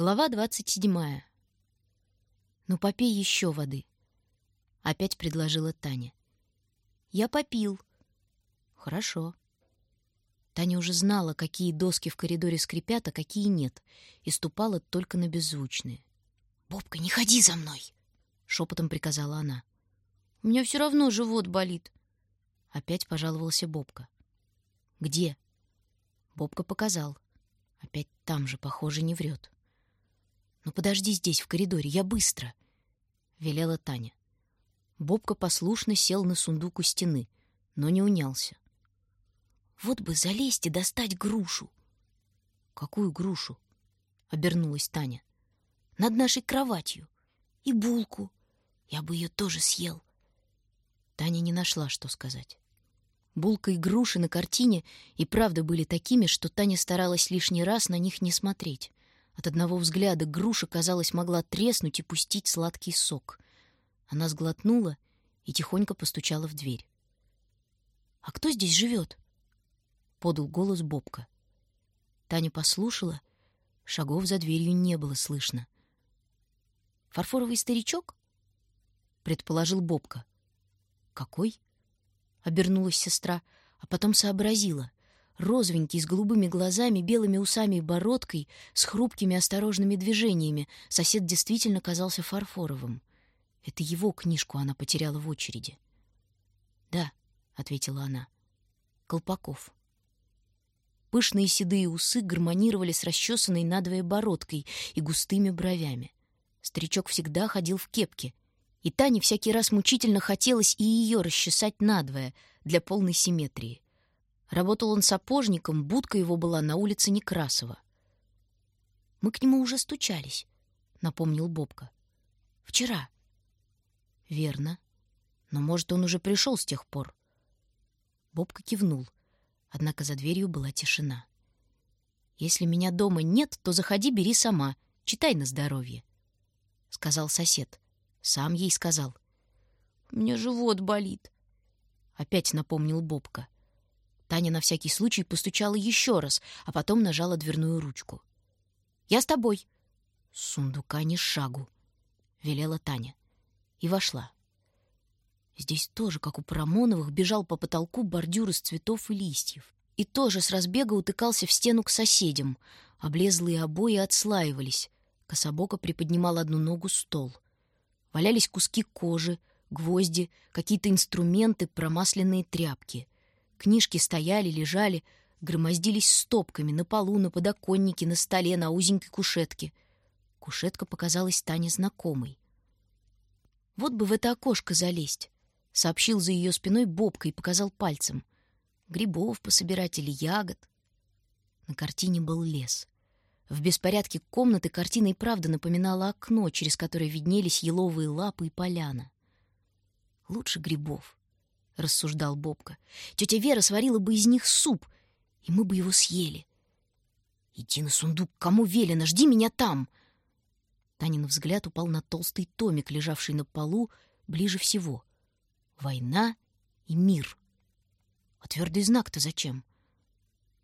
Глава двадцать седьмая. «Ну, попей еще воды», — опять предложила Таня. «Я попил». «Хорошо». Таня уже знала, какие доски в коридоре скрипят, а какие нет, и ступала только на беззвучные. «Бобка, не ходи за мной!» — шепотом приказала она. «У меня все равно живот болит». Опять пожаловался Бобка. «Где?» Бобка показал. Опять там же, похоже, не врет. «Ну подожди здесь, в коридоре, я быстро!» — велела Таня. Бобка послушно сел на сундук у стены, но не унялся. «Вот бы залезть и достать грушу!» «Какую грушу?» — обернулась Таня. «Над нашей кроватью. И булку. Я бы ее тоже съел». Таня не нашла, что сказать. Булка и груши на картине и правда были такими, что Таня старалась лишний раз на них не смотреть. От одного взгляда груша, казалось, могла треснуть и пустить сладкий сок. Она сглотнула и тихонько постучала в дверь. «А кто здесь живет?» — подал голос Бобка. Таня послушала. Шагов за дверью не было слышно. «Фарфоровый старичок?» — предположил Бобка. «Какой?» — обернулась сестра, а потом сообразила розовенький, с голубыми глазами, белыми усами и бородкой, с хрупкими осторожными движениями. Сосед действительно казался фарфоровым. Это его книжку она потеряла в очереди. «Да», — ответила она, — «Колпаков». Пышные седые усы гармонировали с расчесанной надвое бородкой и густыми бровями. Старичок всегда ходил в кепке, и Тане всякий раз мучительно хотелось и ее расчесать надвое для полной симметрии. Работал он сапожником, будка его была на улице Некрасова. «Мы к нему уже стучались», — напомнил Бобка. «Вчера». «Верно. Но, может, он уже пришел с тех пор». Бобка кивнул, однако за дверью была тишина. «Если меня дома нет, то заходи, бери сама, читай на здоровье», — сказал сосед. Сам ей сказал. «У меня живот болит», — опять напомнил Бобка. — Таня на всякий случай постучала еще раз, а потом нажала дверную ручку. «Я с тобой!» «С сундука ни шагу!» — велела Таня. И вошла. Здесь тоже, как у Парамоновых, бежал по потолку бордюр из цветов и листьев. И тоже с разбега утыкался в стену к соседям. Облезлые обои отслаивались. Кособоко приподнимал одну ногу стол. Валялись куски кожи, гвозди, какие-то инструменты, промасленные тряпки — Книжки стояли, лежали, громоздились стопками на полу, на подоконнике, на столе, на узенькой кушетке. Кушетка показалась Тане знакомой. «Вот бы в это окошко залезть», — сообщил за ее спиной Бобка и показал пальцем. «Грибов пособирать или ягод». На картине был лес. В беспорядке комнаты картина и правда напоминала окно, через которое виднелись еловые лапы и поляна. Лучше грибов рассуждал Бобка. Тетя Вера сварила бы из них суп, и мы бы его съели. Иди на сундук, кому велено, жди меня там. Танин взгляд упал на толстый томик, лежавший на полу ближе всего. Война и мир. А твердый знак-то зачем?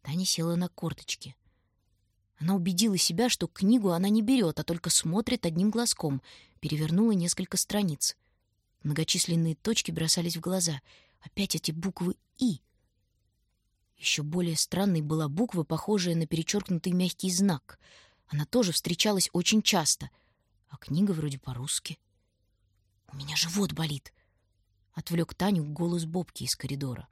Таня села на корточки. Она убедила себя, что книгу она не берет, а только смотрит одним глазком, перевернула несколько страниц. Многочисленные точки бросались в глаза. Опять эти буквы «И». Еще более странной была буква, похожая на перечеркнутый мягкий знак. Она тоже встречалась очень часто. А книга вроде по-русски. «У меня живот болит», — отвлек Таню голос Бобки из коридора.